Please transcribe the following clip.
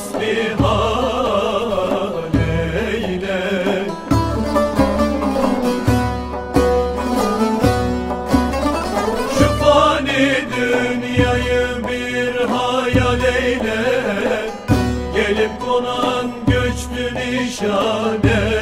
hasbihal eyle Şu fani bir hayal Gelip konan göçlü nişane.